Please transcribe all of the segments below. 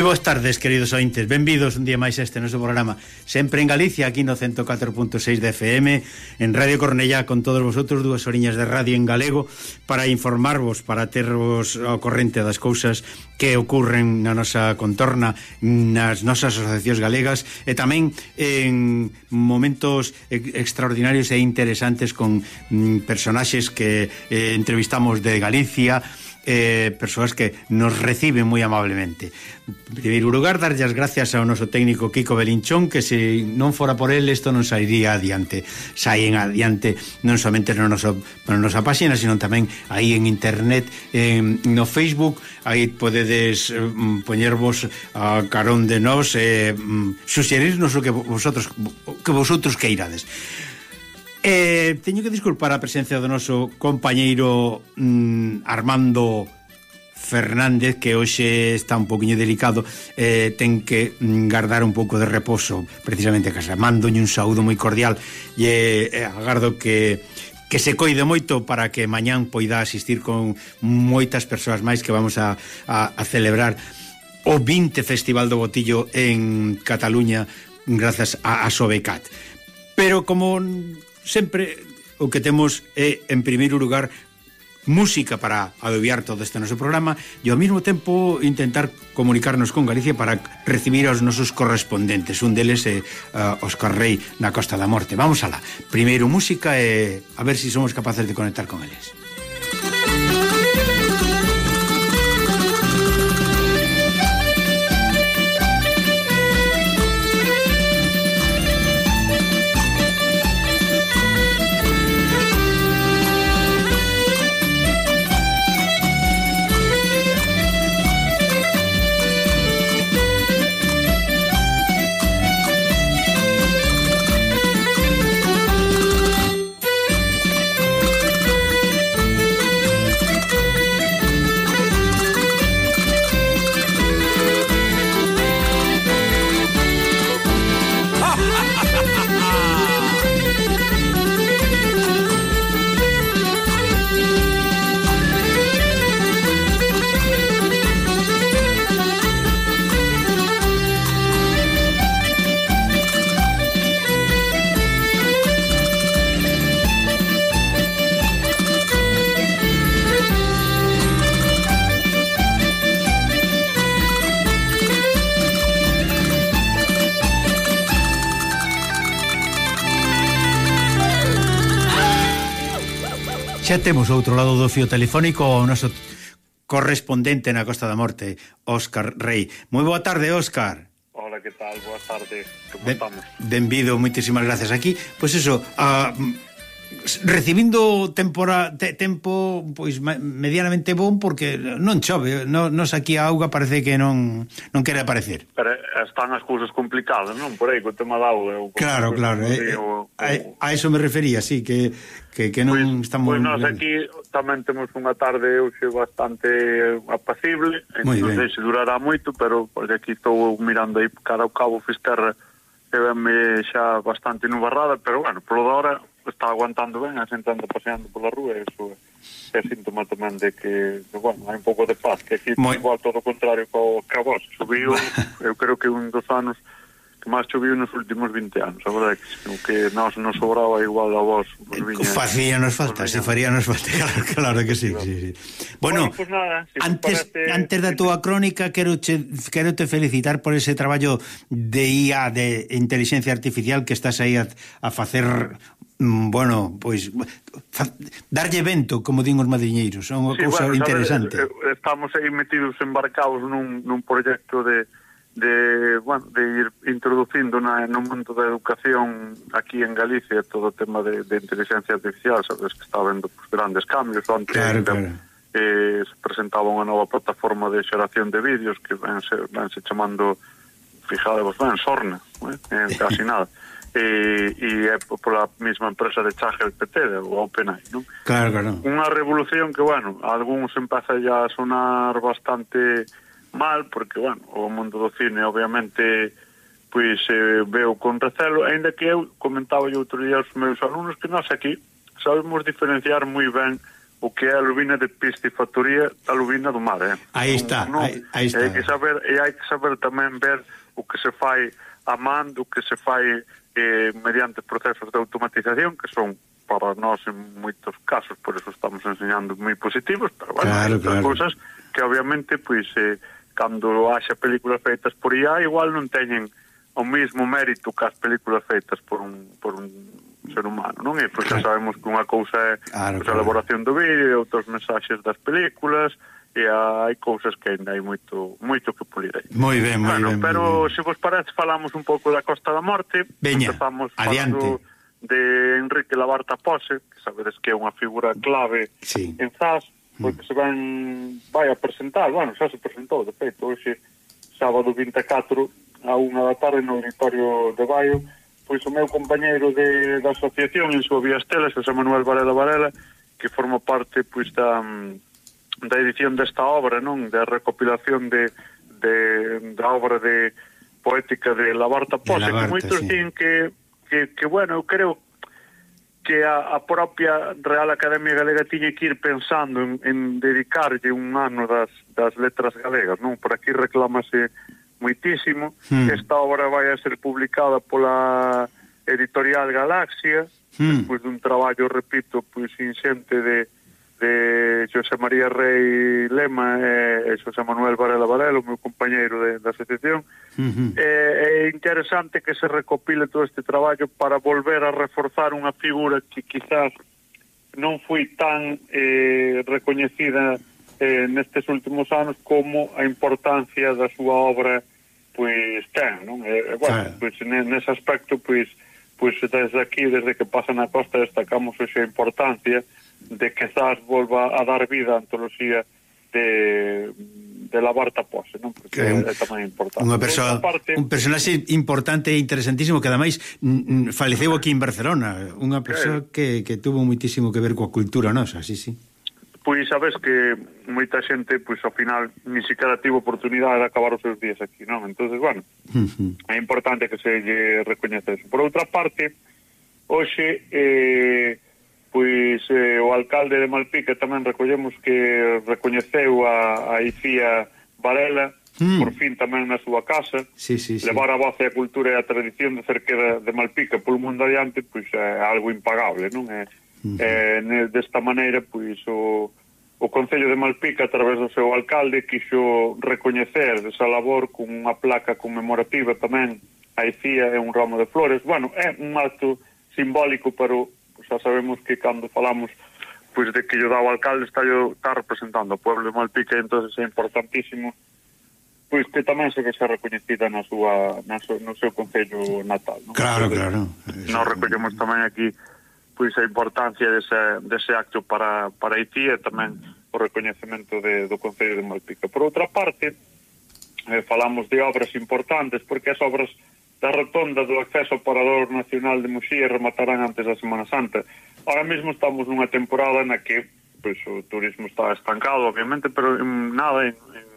Moi boas tardes, queridos ointes. Benvidos un día máis a este noso programa. Sempre en Galicia, aquí no 104.6 de FM En Radio Cornellá Con todos vosotros, dúas oriñas de radio en galego Para informarvos, para tervos ao corrente das cousas Que ocurren na nosa contorna Nas nosas asociacións galegas E tamén en momentos extraordinarios e interesantes Con mm, personaxes que eh, entrevistamos de Galicia eh, persoas que nos reciben moi amablemente. En primeiro lugar, darlle as gracias ao noso técnico Kiko Belinchón, que se non fora por el isto non sairía adiante. Saen adiante non somente na nosa, na nosa página, sino tamén aí en internet, en, no Facebook, aí podedes eh, poñervos a carón de nós e eh, mm, suxerirnos o que vosotros que vosotros queirades. Eh, teño que disculpar a presencia do noso compañeiro mm, Armando Fernández que hoxe está un poquinho delicado. Eh, ten que mm, guardar un pouco de reposo precisamente a casa. Mando un saúdo moi cordial e eh, agardo que que se coide moito para que mañán poida asistir con moitas persoas máis que vamos a, a, a celebrar o 20 Festival do Botillo en Cataluña grazas a, a Sobecat. Pero como sempre o que temos é, en primeiro lugar, música para adobiar todo este noso programa e ao mesmo tempo intentar comunicarnos con Galicia para recibir aos nosos correspondentes. Un deles é eh, uh, Oscar Rey na Costa da Morte. Vamos alá. Primeiro música e a ver se si somos capaces de conectar con eles. Xa temos outro lado do fio telefónico ao noso correspondente na Costa da Morte, Óscar Rey. Moi boa tarde, Óscar. Hola, que tal? Boa tarde. Como ben, estamos? Benvido, moitísimas gracias aquí. Pois pues eso, a, recibindo tempora, te, tempo pois medianamente bon porque non chove, non, nos aquí a auga parece que non non quere aparecer. Pero están as cousas complicadas, non? Por aí co tema da auga. O, claro, claro. Eh, o, o... A, a eso me refería, sí, que que, que non pues, estamos Pois nós aquí tamén temos unha tarde hoxe bastante apacible, entón non sei se durará moito, pero porque aquí estou mirando aí cara ao cabo Fisterra que venme xa bastante nubarrada, pero bueno, polo da hora que está aguantando ben, asentando, paseando pola rúa, e iso é síntoma tamén de que, bueno, hai un pouco de paz, que aquí Muy... igual todo o contrario co cabos, subiu, eu creo que un dos anos que máis choviu nos últimos 20 anos, a verdade que, que nos, nos sobraba igual a vos. Eh, facía nos falta, se faría nos falta, claro, claro que sí, claro. sí, sí. Bueno, bueno pues nada, si antes, parece... antes da túa crónica, quero, che, quero te felicitar por ese traballo de IA, de inteligencia artificial que estás aí a, a facer Mm, bueno, pois darlle vento, como din os madriñeiros, é unha sí, cousa bueno, interesante. Sabe, estamos aí metidos embarcados nun, nun proxecto de de, bueno, de ir introducindo na, no mundo da educación aquí en Galicia todo o tema de, de inteligencia artificial, sabes que está vendo pues, grandes cambios, onte claro, claro. Eh, se presentaba unha nova plataforma de xeración de vídeos que vense, vense chamando fijadevos ben, Sorna, eh, eh casi nada e, e é pola mesma empresa de Chagel PT, o OpenAI, non? Claro, claro. Unha revolución que, bueno, algúns empeza a sonar bastante mal, porque, bueno, o mundo do cine, obviamente, pois eh, veo con recelo, ainda que eu comentaba yo outro día aos meus alumnos que nós aquí sabemos diferenciar moi ben o que é a lubina de piscifactoría da lubina do mar, eh? Aí está, non, aí, aí está. E hai que saber, e hai que saber tamén ver o que se fai a man o que se fai eh, mediante procesos de automatización que son para nós en moitos casos, por eso estamos enseñando moi positivos, pero bueno, claro, claro. cousas que obviamente pois eh, cando haxa películas feitas por IA igual non teñen o mismo mérito que as películas feitas por un, por un ser humano, non? E pois claro. sabemos que unha cousa é claro, pois, a elaboración claro. do vídeo, outros mensaxes das películas, e hai cousas que ainda hai moito moito que pulir aí. Moi ben, moi bueno, ben. Pero ben. se vos parece falamos un pouco da Costa da Morte, Veña, empezamos adiante. de Enrique Labarta Pose, que sabedes que é unha figura clave sí. en Zas, porque mm. Pois se van vai a presentar, bueno, xa se presentou de feito, hoxe sábado 24 a unha da tarde no auditorio de Baio, pois o meu compañeiro de, da asociación en súa Viastela, José Manuel Varela Varela, que forma parte pois da da edición desta obra, non? Da recopilación de, de, da obra de poética de Labarta Pote, que moitos sí. din que, que, que, bueno, eu creo que a, a propia Real Academia Galega tiña que ir pensando en, en dedicarlle un ano das, das letras galegas, non? Por aquí reclámase moitísimo. Hmm. Esta obra vai a ser publicada pola editorial Galaxia, hmm. despois dun traballo, repito, pois inxente de de José María Rey Lema e, José Manuel Varela Varela, o meu compañeiro de, da asociación. Uh -huh. é, é interesante que se recopile todo este traballo para volver a reforzar unha figura que quizás non foi tan eh, recoñecida eh, nestes últimos anos como a importancia da súa obra pois ten, non? E, bueno, pois, nese aspecto, pois, pois eh, desde aquí, desde que pasa na costa, destacamos esa importancia de que quizás volva a dar vida a antoloxía de, de la Barta Pose, non? Porque que é tamén importante. Unha persoa, parte, un personaxe importante e interesantísimo que ademais faleceu aquí en Barcelona, unha persoa que, que tuvo muitísimo que ver coa cultura nosa, sí, sí pois sabes que moita xente, pois ao final, ni siquiera tivo oportunidade de acabar os seus días aquí, non? entonces bueno, uh -huh. é importante que se lle recoñece eso. Por outra parte, hoxe, eh, pois eh, o alcalde de Malpica tamén recollemos que recoñeceu a, a Icía Varela, mm. por fin tamén na súa casa, sí, sí, sí. levar a voz e a cultura e a tradición de cerqueda de Malpica polo mundo adiante, pois é algo impagable, non? É, Uh -huh. eh, desta maneira, pois, o, o Concello de Malpica, a través do seu alcalde, quixo recoñecer esa labor con unha placa conmemorativa tamén a ICIA e un ramo de flores. Bueno, é un acto simbólico, pero pois, xa sabemos que cando falamos pois de que o dao alcalde está, yo, está representando o pueblo de Malpica, entonces é importantísimo pois que tamén se que se recoñecida na súa na so, no seu concello natal, non? Claro, claro. Nos recollemos tamén aquí pois a importancia dese, dese acto para, para Haití e tamén o recoñecemento de, do Concello de Malpica. Por outra parte, eh, falamos de obras importantes, porque as obras da rotonda do acceso ao Parador Nacional de Muxía rematarán antes da Semana Santa. Ahora mesmo estamos nunha temporada na que pois, o turismo está estancado, obviamente, pero en, nada, en, en,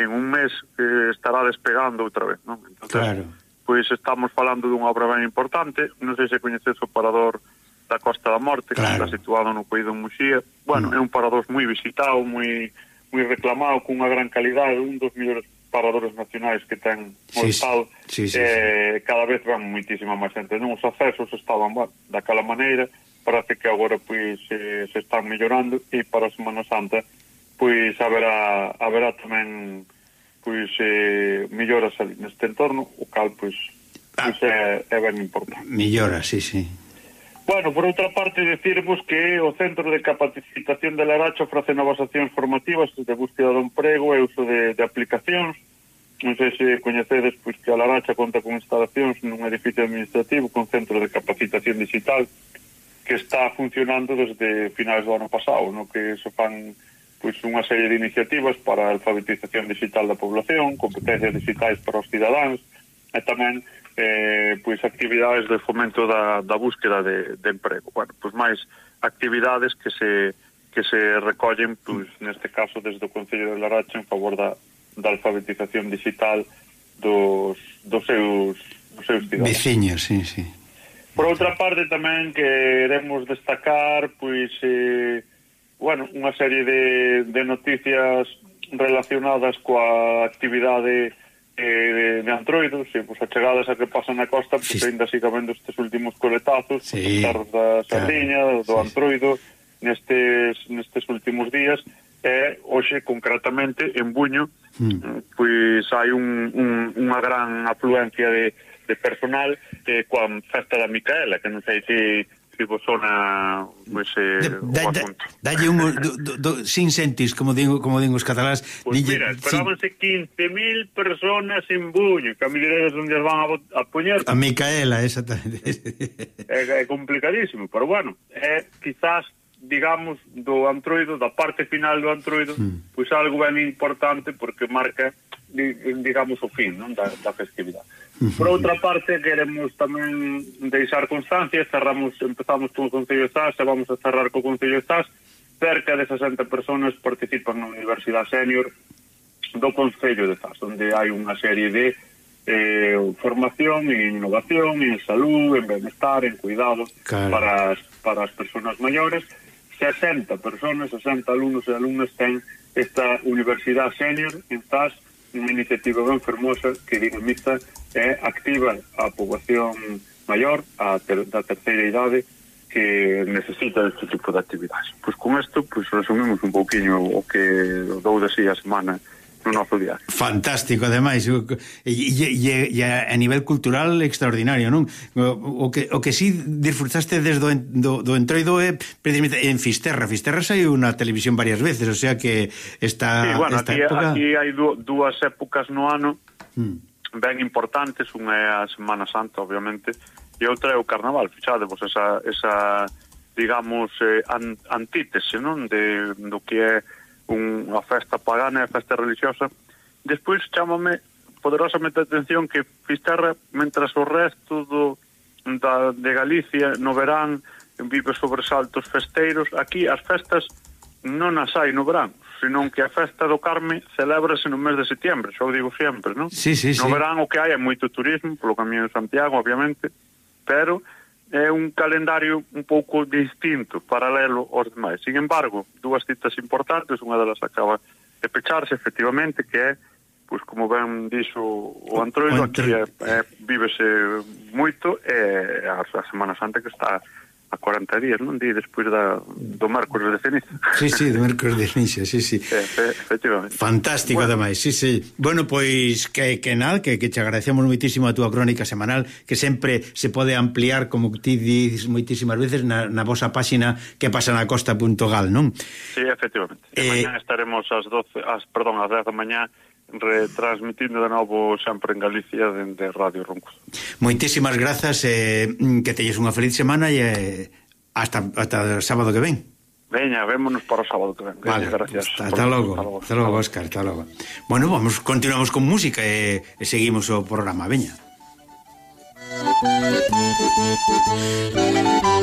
en un mes eh, estará despegando outra vez. Non? Entonces, claro. pois estamos falando dunha obra ben importante, non sei se coñeces o Parador Nacional da Costa da Morte, claro. que está situado no Coido Muxía. Bueno, mm. é un parador moi visitado, moi moi reclamado, cunha gran calidade, un dos mellores paradores nacionais que ten o sí, Estado. Sí, sí, eh, sí. Cada vez van moitísima máis xente. Non os accesos estaban bueno, daquela maneira, parece que agora pois se, se están mellorando e para a Semana Santa pois haberá, haberá tamén pois eh, melloras neste entorno, o cal pois, ah. pois ah, é, é ben importante. Mellora, sí, sí. Bueno, por outra parte, decirvos que o Centro de Capacitación de Laracha ofrece novas accións formativas de búsqueda de emprego e uso de, de aplicacións. Non sei se coñecedes pois, que a Laracha conta con instalacións nun edificio administrativo con Centro de Capacitación Digital que está funcionando desde finais do ano pasado, no que se fan pois, unha serie de iniciativas para a alfabetización digital da población, competencias digitais para os cidadáns, e tamén eh, pois actividades de fomento da, da búsqueda de, de emprego. Bueno, pois máis actividades que se, que se recollen, pois, neste caso, desde o Concello de Laracha en favor da, da alfabetización digital dos, dos seus, dos seus cidadãos. Veciños, sí, sí. Por outra parte tamén queremos destacar pois eh, bueno, unha serie de, de noticias relacionadas coa actividade eh, de, de antroidos e pois, as chegadas a que pasan na costa pois, pues, sí. ainda siga vendo estes últimos coletazos sí. Pois, pues, da sardiña, claro. do sí. antroido nestes, nestes últimos días e hoxe concretamente en Buño mm. pois hai un, un, unha gran afluencia de, de personal eh, coa festa da Micaela que non sei se tribozona pues, eh, da, da, dalle un do, do, do, sin sentis, como digo, como digo os catalás. Pues dille, mira, esperábanse sin... 15.000 personas en Buño, que a mileres onde as van a, a poñer. A Micaela, exactamente. é, é complicadísimo, pero bueno, é quizás digamos do antroido, da parte final do antroido, mm. pois algo ben importante porque marca digamos, o fin non da, da festividade. Por outra parte, queremos tamén deixar constancia, cerramos, empezamos con o Concello de SAS e vamos a cerrar co Concello de SAS, cerca de 60 personas participan na Universidade Senior do Concello de SAS, onde hai unha serie de eh, formación en innovación, en salud, en bienestar, en cuidado claro. para, as, para as personas maiores. 60 personas, 60 alumnos e alumnas ten esta Universidade Senior en SAS, unha iniciativa ben fermosa que dinamiza e activa a poboación maior a ter, da terceira idade que necesita este tipo de actividades. Pois con isto, pois resumimos un pouquiño o que dou de sí a semana no noso. Fantástico, ademais, e, e, e a nivel cultural extraordinario, non? O que, o que sí disfrutaste desde do, do, do entroido é precisamente en Fisterra. Fisterra saiu na televisión varias veces, o sea que esta, sí, bueno, esta aquí, época... Aquí hai dúas épocas no ano hmm. ben importantes, unha é a Semana Santa, obviamente, e outra é o Carnaval, fichade, esa, esa digamos, eh, antítese, non? De, do que é unha festa pagana e festa religiosa. Despois chamame poderosamente a atención que Fisterra, mentras o resto do, da, de Galicia no verán vive sobresaltos festeiros, aquí as festas non as hai no verán, senón que a festa do Carme celébrase no mes de setembro, xa o digo sempre, non? Sí, sí, no sí. verán o que hai é moito turismo, polo camiño de Santiago, obviamente, pero é un calendario un pouco distinto, paralelo aos demais. Sin embargo, dúas citas importantes, unha delas acaba de pecharse efectivamente, que é pois como ben dixo o Antroido, aquí é, é, vívese moito e a, a Semana Santa que está a 40 días, non di, despois da, do Marcos de Ceniza. Sí, sí, do Marcos de Ceniza, sí, sí. Eh, efectivamente. Fantástico, bueno. ademais, sí, sí. Bueno, pois, que, que nada, que, que te agradecemos moitísimo a túa crónica semanal, que sempre se pode ampliar, como ti dices moitísimas veces, na, na vosa páxina que pasa na costa.gal, non? Sí, efectivamente. Eh, mañá estaremos ás 12, as, perdón, ás 10 da mañá retransmitindo de novo sempre en Galicia dende Radio Roncos. Moitísimas grazas, eh, que telles unha feliz semana e eh, hasta, hasta o sábado que ven. Veña, vémonos para o sábado que ven. Vale, gracias. Hasta, hasta, logo, hasta logo, hasta logo, Óscar, hasta logo. Bueno, vamos, continuamos con música e, e seguimos o programa, veña. Música